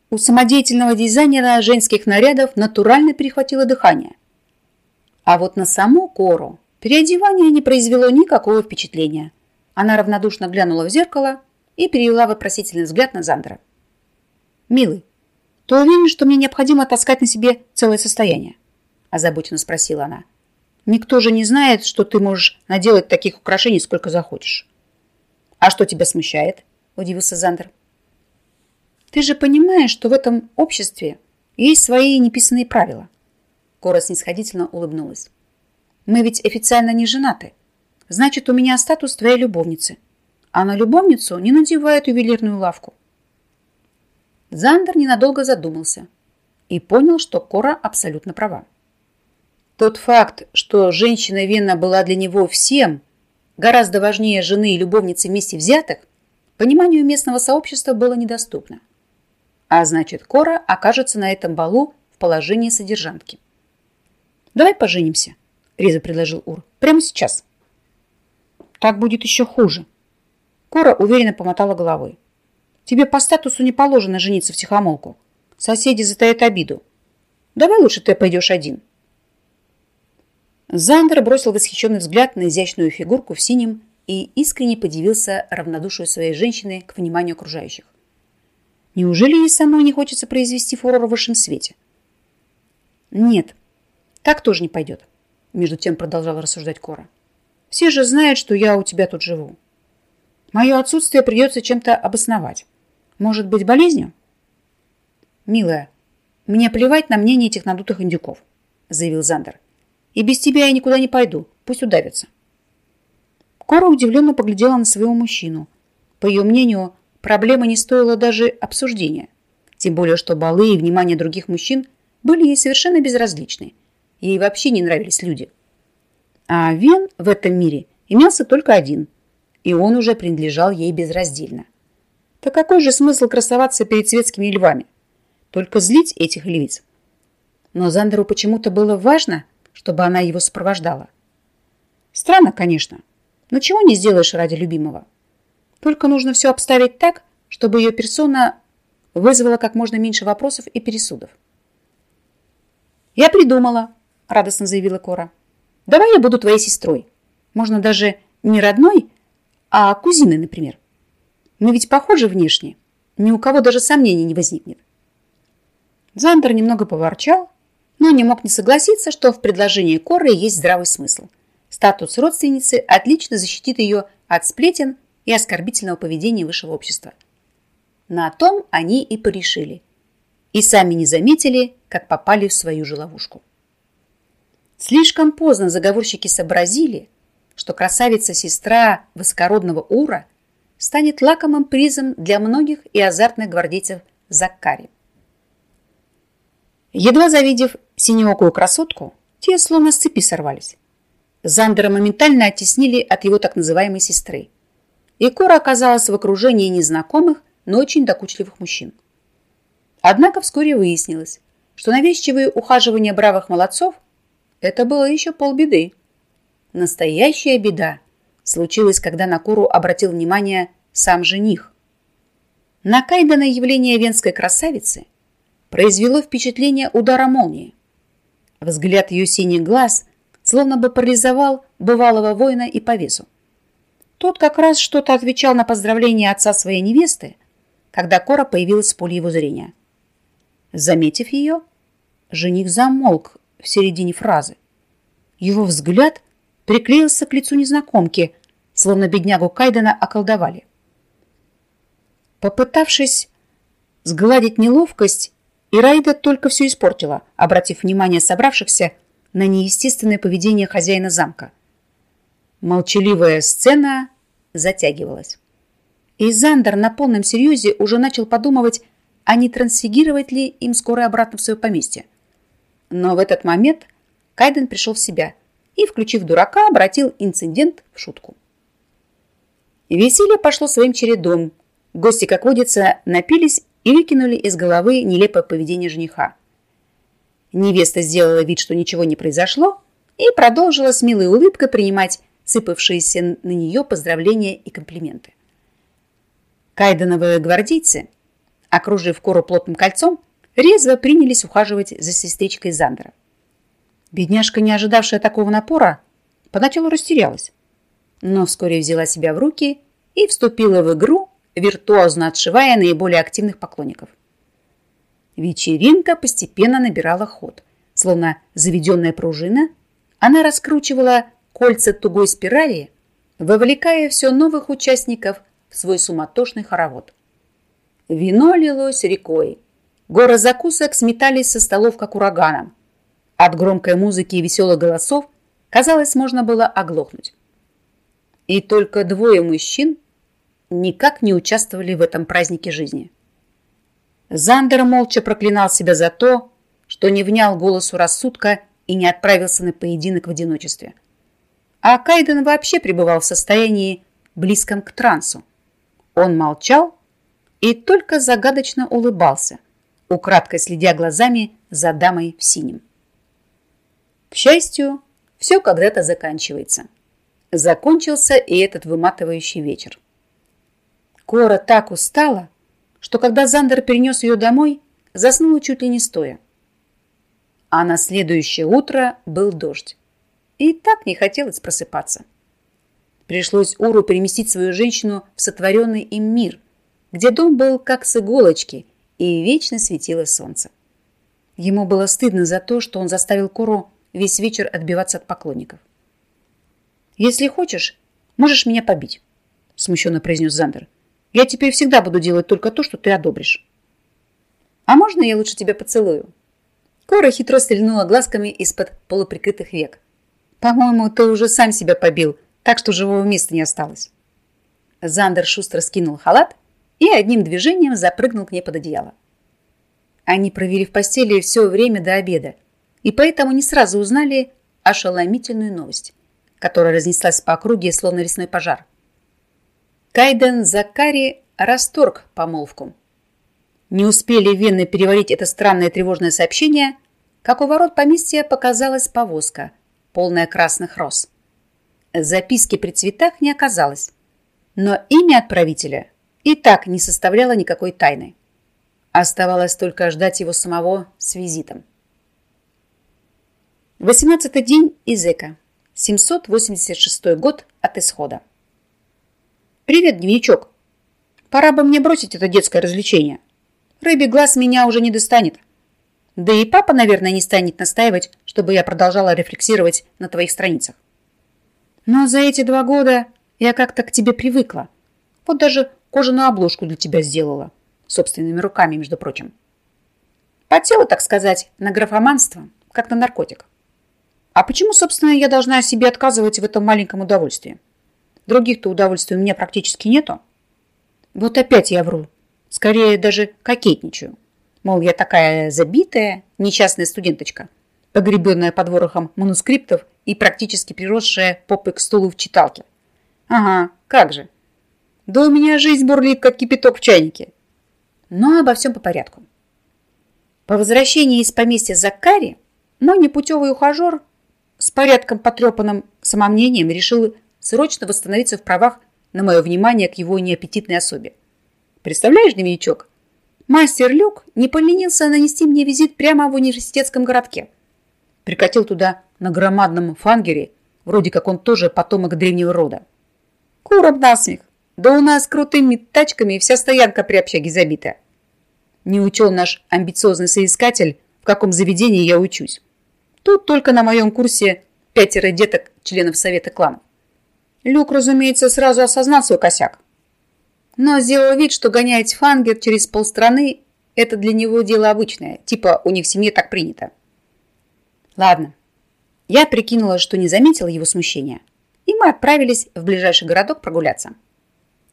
у самодеятельного дизайнера женских нарядов натурально перехватило дыхание. А вот на саму Кору переодевание не произвело никакого впечатления. Она равнодушно глянула в зеркало и перевела вопросительный взгляд на Зандера. «Милый, ты уверен, что мне необходимо таскать на себе целое состояние?» озабоченно спросила она. «Никто же не знает, что ты можешь наделать таких украшений, сколько захочешь». «А что тебя смущает?» – удивился Зандер. «Ты же понимаешь, что в этом обществе есть свои неписанные правила». Кора снисходительно улыбнулась. «Мы ведь официально не женаты. Значит, у меня статус твоей любовницы. А на любовницу не надевают ювелирную лавку». Зандер ненадолго задумался и понял, что Кора абсолютно права. Тот факт, что женщина Вена была для него всем, гораздо важнее жены и любовницы вместе взятых, пониманию местного сообщества было недоступно. А значит, Кора окажется на этом балу в положении содержанки. «Давай поженимся», — резо предложил Ур. «Прямо сейчас». «Так будет еще хуже». Кора уверенно помотала головой. «Тебе по статусу не положено жениться в тихомолку. Соседи затаят обиду. Давай лучше ты пойдешь один». Зандер бросил восхищенный взгляд на изящную фигурку в синем и искренне подивился равнодушию своей женщины к вниманию окружающих. Неужели ей самой не хочется произвести фурор в высшем свете? Нет, так тоже не пойдет, между тем продолжала рассуждать Кора. Все же знают, что я у тебя тут живу. Мое отсутствие придется чем-то обосновать. Может быть, болезнью? Милая, мне плевать на мнение этих надутых индюков, заявил Зандер. И без тебя я никуда не пойду. Пусть удавятся. Кора удивленно поглядела на своего мужчину. По ее мнению, проблема не стоила даже обсуждения. Тем более, что балы и внимание других мужчин были ей совершенно безразличны. Ей вообще не нравились люди. А Вен в этом мире имелся только один. И он уже принадлежал ей безраздельно. Так какой же смысл красоваться перед светскими львами? Только злить этих львиц. Но Зандеру почему-то было важно, чтобы она его сопровождала. Странно, конечно, но чего не сделаешь ради любимого. Только нужно все обставить так, чтобы ее персона вызвала как можно меньше вопросов и пересудов. «Я придумала», — радостно заявила Кора. «Давай я буду твоей сестрой. Можно даже не родной, а кузиной, например. Мы ведь похожи внешне. Ни у кого даже сомнений не возникнет». Зандер немного поворчал, но не мог не согласиться, что в предложении Коры есть здравый смысл. Статус родственницы отлично защитит ее от сплетен и оскорбительного поведения высшего общества. На том они и порешили. И сами не заметили, как попали в свою же ловушку. Слишком поздно заговорщики сообразили, что красавица-сестра высокородного Ура станет лакомым призом для многих и азартных гвардейцев Заккари. Едва завидев синеокую красотку, те словно с цепи сорвались. Зандера моментально оттеснили от его так называемой сестры. И Кора оказалась в окружении незнакомых, но очень докучливых мужчин. Однако вскоре выяснилось, что навязчивые ухаживания бравых молодцов – это было еще полбеды. Настоящая беда случилась, когда на Кору обратил внимание сам жених. На явление венской красавицы произвело впечатление удара молнии. Взгляд ее синих глаз словно бы парализовал бывалого воина и по весу. Тот как раз что-то отвечал на поздравление отца своей невесты, когда Кора появилась в поле его зрения. Заметив ее, жених замолк в середине фразы. Его взгляд приклеился к лицу незнакомки, словно беднягу Кайдена околдовали. Попытавшись сгладить неловкость, Ираида только все испортила, обратив внимание собравшихся на неестественное поведение хозяина замка. Молчаливая сцена затягивалась. И Зандер на полном серьезе уже начал подумывать, а не трансфигировать ли им скоро обратно в свое поместье. Но в этот момент Кайден пришел в себя и, включив дурака, обратил инцидент в шутку. Веселье пошло своим чередом. Гости, как водится, напились и выкинули из головы нелепое поведение жениха. Невеста сделала вид, что ничего не произошло, и продолжила с милой улыбкой принимать сыпавшиеся на нее поздравления и комплименты. Кайденовые гвардейцы, окружив Кору плотным кольцом, резво принялись ухаживать за сестричкой Зандера. Бедняжка, не ожидавшая такого напора, поначалу растерялась, но вскоре взяла себя в руки и вступила в игру, виртуозно отшивая наиболее активных поклонников. Вечеринка постепенно набирала ход. Словно заведенная пружина, она раскручивала кольца тугой спирали, вовлекая все новых участников в свой суматошный хоровод. Вино лилось рекой. Горы закусок сметались со столов, как ураганом. От громкой музыки и веселых голосов, казалось, можно было оглохнуть. И только двое мужчин никак не участвовали в этом празднике жизни. Зандер молча проклинал себя за то, что не внял голосу рассудка и не отправился на поединок в одиночестве. А Кайден вообще пребывал в состоянии, близком к трансу. Он молчал и только загадочно улыбался, украдкой следя глазами за дамой в синем. К счастью, все когда-то заканчивается. Закончился и этот выматывающий вечер. Кора так устала, что когда Зандер перенес ее домой, заснула чуть ли не стоя. А на следующее утро был дождь. И так не хотелось просыпаться. Пришлось Уру переместить свою женщину в сотворенный им мир – где дом был как с иголочки и вечно светило солнце. Ему было стыдно за то, что он заставил Кору весь вечер отбиваться от поклонников. «Если хочешь, можешь меня побить», – смущенно произнес Зандер. «Я теперь всегда буду делать только то, что ты одобришь». «А можно я лучше тебя поцелую?» Кора хитро стрельнула глазками из-под полуприкрытых век. «По-моему, ты уже сам себя побил, так что живого места не осталось». Зандер шустро скинул халат и одним движением запрыгнул к ней под одеяло. Они провели в постели все время до обеда, и поэтому не сразу узнали ошеломительную новость, которая разнеслась по округе, словно лесной пожар. Кайден Закари расторг помолвку. Не успели вены переварить это странное тревожное сообщение, как у ворот поместья показалась повозка, полная красных роз. Записки при цветах не оказалось, но имя отправителя и так не составляла никакой тайны. Оставалось только ждать его самого с визитом. 18 день Изека. 786 год от исхода. «Привет, дневничок. Пора бы мне бросить это детское развлечение. Рыбий глаз меня уже не достанет. Да и папа, наверное, не станет настаивать, чтобы я продолжала рефлексировать на твоих страницах. Но за эти два года я как-то к тебе привыкла. Вот даже Кожаную обложку для тебя сделала. Собственными руками, между прочим. Потела, так сказать, на графоманство, как на наркотик. А почему, собственно, я должна себе отказывать в этом маленьком удовольствии? Других-то удовольствий у меня практически нету. Вот опять я вру. Скорее даже кокетничаю. Мол, я такая забитая, несчастная студенточка, погребенная под ворохом манускриптов и практически приросшая попой к стулу в читалке. Ага, как же. Да у меня жизнь бурлит, как кипяток в чайнике. Но обо всем по порядку. По возвращении из поместья Закари, но непутевый ухажер с порядком потрепанным самомнением решил срочно восстановиться в правах на мое внимание к его неаппетитной особе. Представляешь, дневничок? Мастер Люк не поленился нанести мне визит прямо в университетском городке. Прикатил туда на громадном фангере, вроде как он тоже потомок древнего рода. Куром насмех. Да у нас крутыми тачками вся стоянка при общаге забита. Не учел наш амбициозный соискатель, в каком заведении я учусь. Тут только на моем курсе пятеро деток, членов совета клана. Люк, разумеется, сразу осознал свой косяк. Но сделал вид, что гонять фангер через полстраны – это для него дело обычное, типа у них в семье так принято. Ладно. Я прикинула, что не заметила его смущения, и мы отправились в ближайший городок прогуляться.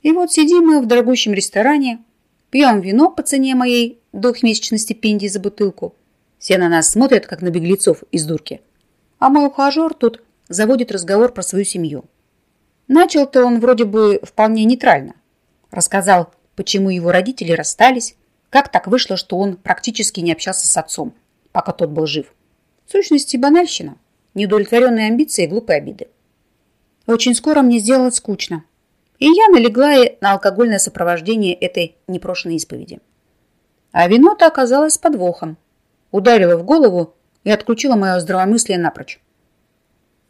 И вот сидим мы в дорогущем ресторане, пьем вино по цене моей двухмесячной стипендии за бутылку. Все на нас смотрят, как на беглецов из дурки. А мой ухажер тут заводит разговор про свою семью. Начал-то он вроде бы вполне нейтрально. Рассказал, почему его родители расстались, как так вышло, что он практически не общался с отцом, пока тот был жив. В сущности, банальщина, неудовлетворенные амбиции и глупые обиды. Очень скоро мне сделалось скучно. И я налегла на алкогольное сопровождение этой непрошенной исповеди. А вино-то оказалось подвохом. Ударило в голову и отключило мое здравомыслие напрочь.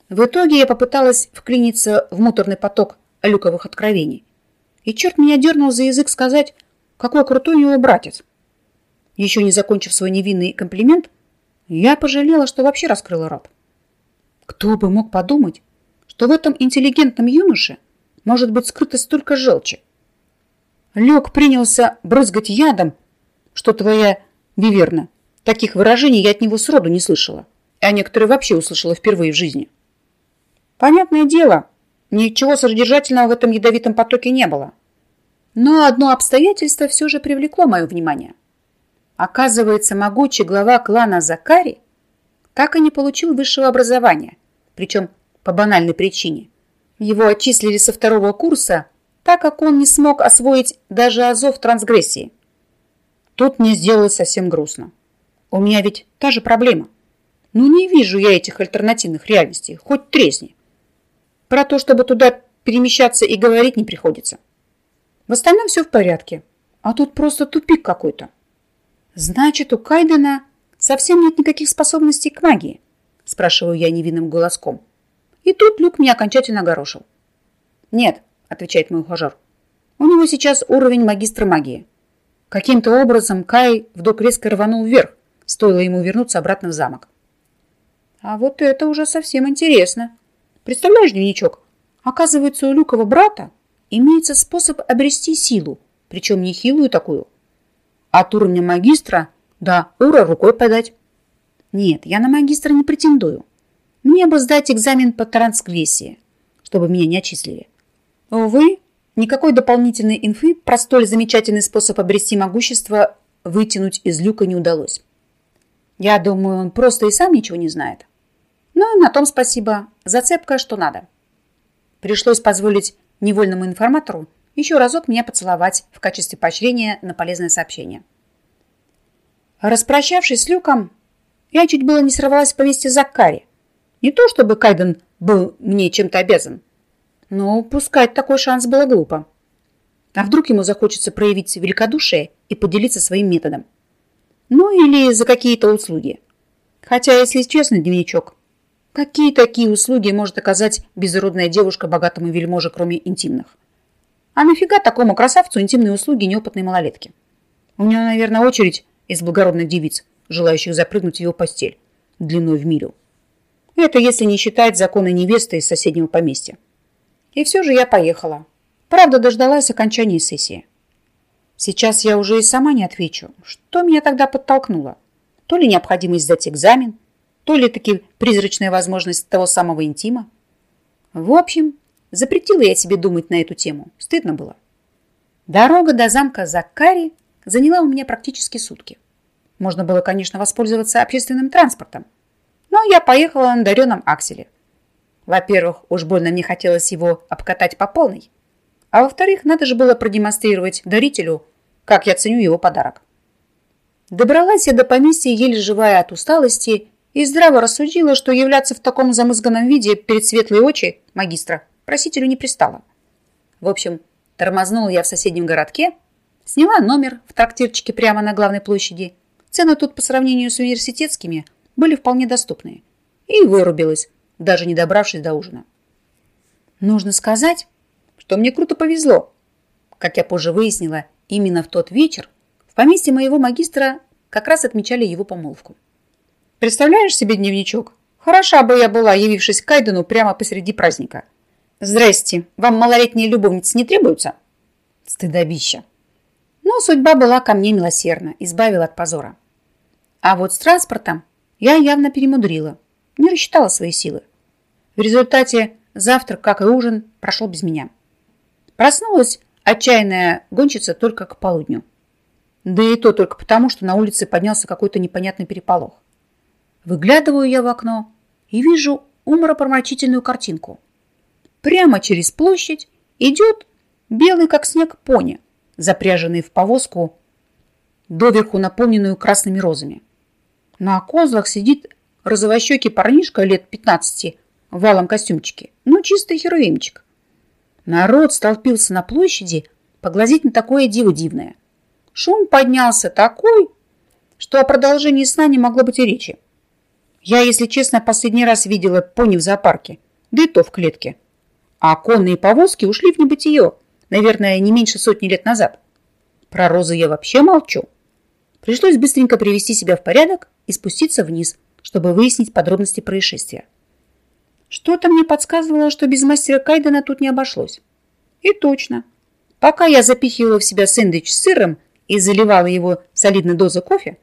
В итоге я попыталась вклиниться в муторный поток люковых откровений. И черт меня дернул за язык сказать, какой крутой у него братец. Еще не закончив свой невинный комплимент, я пожалела, что вообще раскрыла рот. Кто бы мог подумать, что в этом интеллигентном юноше может быть скрыто столько желчи. Лег принялся брызгать ядом, что твоя виверна. Таких выражений я от него сроду не слышала, а некоторые вообще услышала впервые в жизни. Понятное дело, ничего содержательного в этом ядовитом потоке не было. Но одно обстоятельство все же привлекло мое внимание. Оказывается, могучий глава клана Закари так и не получил высшего образования, причем по банальной причине. Его отчислили со второго курса, так как он не смог освоить даже азов трансгрессии. Тут мне сделалось совсем грустно. У меня ведь та же проблема. Ну не вижу я этих альтернативных реальностей, хоть тресни. Про то, чтобы туда перемещаться и говорить не приходится. В остальном все в порядке. А тут просто тупик какой-то. Значит, у Кайдена совсем нет никаких способностей к магии? Спрашиваю я невинным голоском. И тут Люк меня окончательно огорошил. Нет, отвечает мой ухажер. У него сейчас уровень магистра магии. Каким-то образом Кай вдруг резко рванул вверх, стоило ему вернуться обратно в замок. А вот это уже совсем интересно. Представляешь, дневничок, оказывается, у Люкова брата имеется способ обрести силу, причем нехилую такую. От уровня магистра да, ура рукой подать. Нет, я на магистра не претендую. Мне бы сдать экзамен по трансгрессии, чтобы меня не отчислили. Увы, никакой дополнительной инфы про столь замечательный способ обрести могущество вытянуть из люка не удалось. Я думаю, он просто и сам ничего не знает. Ну, на том спасибо. Зацепка, что надо. Пришлось позволить невольному информатору еще разок меня поцеловать в качестве поощрения на полезное сообщение. Распрощавшись с Люком, я чуть было не сорвалась в поместье Закари. Не то, чтобы Кайден был мне чем-то обязан, но упускать такой шанс было глупо. А вдруг ему захочется проявить великодушие и поделиться своим методом? Ну или за какие-то услуги. Хотя, если честно, дневничок, Какие такие услуги может оказать безродная девушка богатому вельможе, кроме интимных? А нафига такому красавцу интимные услуги неопытной малолетки? У него, наверное, очередь из благородных девиц, желающих запрыгнуть в его постель, длиной в милю. Это если не считать законы невесты из соседнего поместья. И все же я поехала. Правда, дождалась окончания сессии. Сейчас я уже и сама не отвечу, что меня тогда подтолкнуло. То ли необходимость сдать экзамен, то ли таки призрачная возможность того самого интима. В общем, запретила я себе думать на эту тему. Стыдно было. Дорога до замка Закари заняла у меня практически сутки. Можно было, конечно, воспользоваться общественным транспортом, но я поехала на дареном акселе. Во-первых, уж больно мне хотелось его обкатать по полной, а во-вторых, надо же было продемонстрировать дарителю, как я ценю его подарок. Добралась я до поместья, еле живая от усталости и здраво рассудила, что являться в таком замызганном виде перед светлые очи магистра просителю не пристало. В общем, тормознула я в соседнем городке, сняла номер в трактирчике прямо на главной площади. Цены тут по сравнению с университетскими были вполне доступные. И вырубилась, даже не добравшись до ужина. Нужно сказать, что мне круто повезло. Как я позже выяснила, именно в тот вечер в поместье моего магистра как раз отмечали его помолвку. Представляешь себе дневничок? Хороша бы я была, явившись к Кайдену прямо посреди праздника. Здрасте, вам малолетние любовницы не требуются? Стыдобища. Но судьба была ко мне милосердна, избавила от позора. А вот с транспортом я явно перемудрила, не рассчитала свои силы. В результате завтрак, как и ужин, прошел без меня. Проснулась отчаянная гонщица только к полудню. Да и то только потому, что на улице поднялся какой-то непонятный переполох. Выглядываю я в окно и вижу умопромрачительную картинку. Прямо через площадь идет белый, как снег, пони, запряженный в повозку, доверху наполненную красными розами. На козлах сидит розовощекий парнишка лет 15 в валом костюмчике. Ну, чистый хероимчик. Народ столпился на площади поглазеть на такое диво дивное. Шум поднялся такой, что о продолжении сна не могло быть и речи. Я, если честно, последний раз видела пони в зоопарке, да и то в клетке. А конные повозки ушли в небытие, наверное, не меньше сотни лет назад. Про розы я вообще молчу. Пришлось быстренько привести себя в порядок и спуститься вниз, чтобы выяснить подробности происшествия. Что-то мне подсказывало, что без мастера Кайдена тут не обошлось. И точно. Пока я запихивала в себя сэндвич с сыром и заливала его солидной дозой кофе,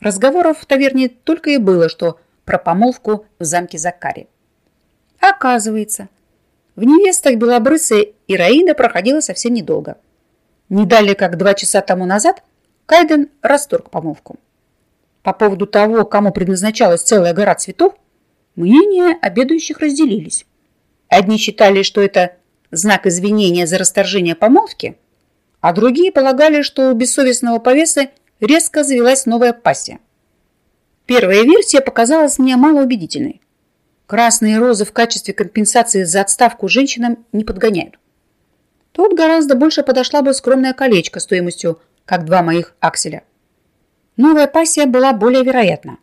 разговоров в таверне только и было, что про помолвку в замке Закари. Оказывается, в невестах белобрысая Ираида проходила совсем недолго. Не далее, как два часа тому назад, Кайден расторг помолвку. По поводу того, кому предназначалась целая гора цветов, мнения обедающих разделились. Одни считали, что это знак извинения за расторжение помолвки, а другие полагали, что у бессовестного повесы резко завелась новая пассия. Первая версия показалась мне малоубедительной. Красные розы в качестве компенсации за отставку женщинам не подгоняют. Тут гораздо больше подошла бы скромная колечко стоимостью, как два моих акселя. Новая пассия была более вероятна.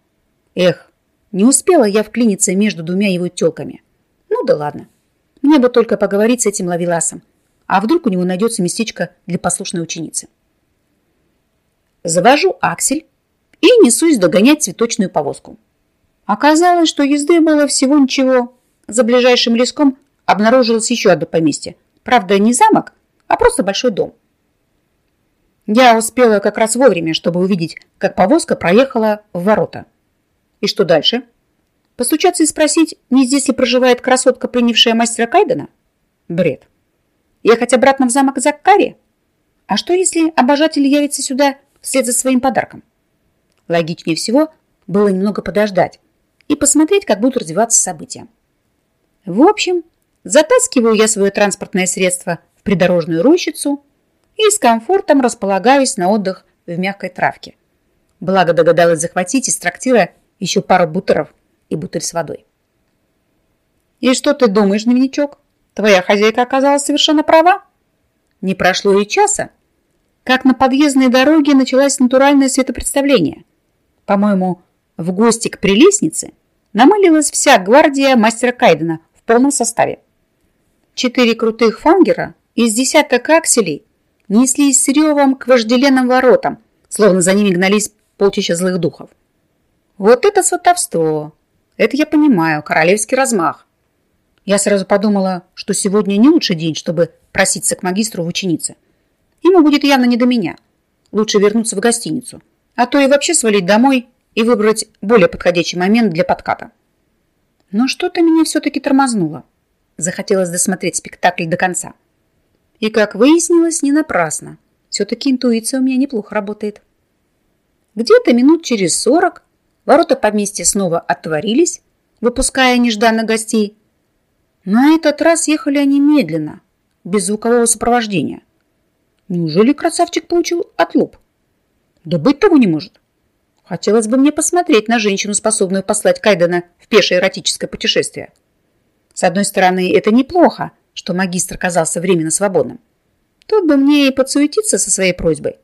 Эх, не успела я вклиниться между двумя его телками. Ну да ладно. Мне бы только поговорить с этим лавеласом. А вдруг у него найдется местечко для послушной ученицы. Завожу аксель и несусь догонять цветочную повозку. Оказалось, что езды было всего ничего. За ближайшим леском обнаружилось еще одно поместье. Правда, не замок, а просто большой дом. Я успела как раз вовремя, чтобы увидеть, как повозка проехала в ворота. И что дальше? Постучаться и спросить, не здесь ли проживает красотка, принявшая мастера Кайдена? Бред. Ехать обратно в замок Заккари? А что, если обожатель явится сюда вслед за своим подарком? Логичнее всего было немного подождать, и посмотреть, как будут развиваться события. В общем, затаскиваю я свое транспортное средство в придорожную рощицу и с комфортом располагаюсь на отдых в мягкой травке. Благо догадалась захватить из трактира еще пару бутеров и бутыль с водой. «И что ты думаешь, дневничок? Твоя хозяйка оказалась совершенно права. Не прошло и часа, как на подъездной дороге началось натуральное светопредставление. По-моему, в гости к прелестнице намылилась вся гвардия мастера Кайдена в полном составе. Четыре крутых фангера из десяток акселей неслись с ревом к вожделенным воротам, словно за ними гнались полчища злых духов. Вот это сватовство! Это я понимаю, королевский размах. Я сразу подумала, что сегодня не лучший день, чтобы проситься к магистру в ученице. Ему будет явно не до меня. Лучше вернуться в гостиницу, а то и вообще свалить домой и выбрать более подходящий момент для подката. Но что-то меня все-таки тормознуло. Захотелось досмотреть спектакль до конца. И, как выяснилось, не напрасно. Все-таки интуиция у меня неплохо работает. Где-то минут через сорок ворота поместья снова отворились, выпуская нежданно гостей. На этот раз ехали они медленно, без звукового сопровождения. Неужели красавчик получил отлуп? Да быть того не может. Хотелось бы мне посмотреть на женщину, способную послать Кайдена в пешее эротическое путешествие. С одной стороны, это неплохо, что магистр оказался временно свободным. Тут бы мне и подсуетиться со своей просьбой.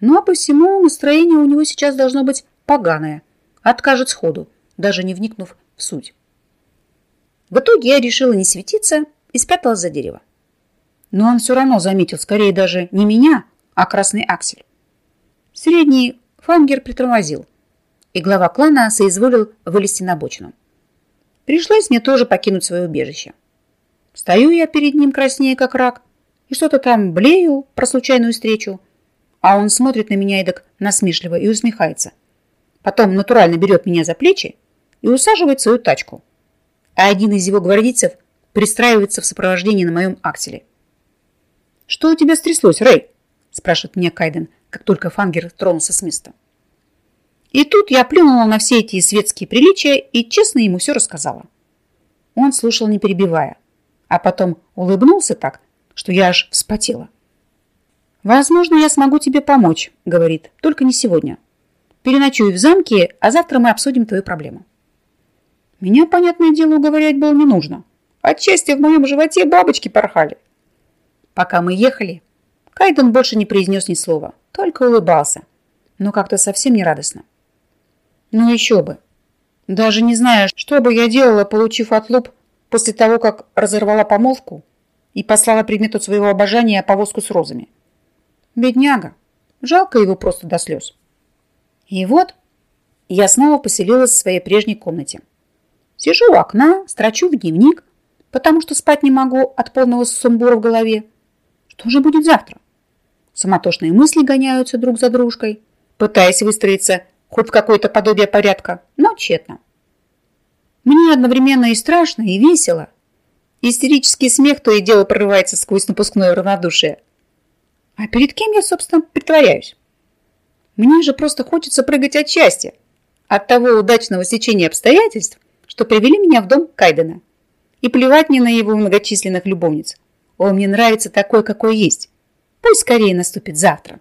Ну а по всему настроение у него сейчас должно быть поганое. Откажет сходу, даже не вникнув в суть. В итоге я решила не светиться и спряталась за дерево. Но он все равно заметил скорее даже не меня, а красный аксель. Средний Фангер притормозил, и глава клана соизволил вылезти на бочину. Пришлось мне тоже покинуть свое убежище. Стою я перед ним краснее, как рак, и что-то там блею про случайную встречу, а он смотрит на меня эдак насмешливо и усмехается. Потом натурально берет меня за плечи и усаживает в свою тачку. А один из его гвардейцев пристраивается в сопровождении на моем акселе. «Что у тебя стряслось, Рэй?» спрашивает меня Кайден – как только Фангер тронулся с места. И тут я плюнула на все эти светские приличия и честно ему все рассказала. Он слушал, не перебивая, а потом улыбнулся так, что я аж вспотела. «Возможно, я смогу тебе помочь», — говорит, — «только не сегодня. Переночую в замке, а завтра мы обсудим твою проблему». Меня, понятное дело, уговорять было не нужно. Отчасти в моем животе бабочки порхали. Пока мы ехали, Кайден больше не произнес ни слова только улыбался, но как-то совсем не радостно. Ну еще бы. Даже не зная, что бы я делала, получив отлуп после того, как разорвала помолвку, и послала предмету своего обожания повозку с розами. Бедняга. Жалко его просто до слез. И вот я снова поселилась в своей прежней комнате. Сижу у окна, строчу в дневник, потому что спать не могу от полного сумбура в голове. Что же будет завтра? Самотошные мысли гоняются друг за дружкой, пытаясь выстроиться хоть в какое-то подобие порядка, но тщетно. Мне одновременно и страшно, и весело. Истерический смех то и дело прорывается сквозь напускное равнодушие. А перед кем я, собственно, притворяюсь? Мне же просто хочется прыгать от счастья, от того удачного сечения обстоятельств, что привели меня в дом Кайдена. И плевать мне на его многочисленных любовниц. Он мне нравится такой, какой есть. Пусть скорее наступит завтра.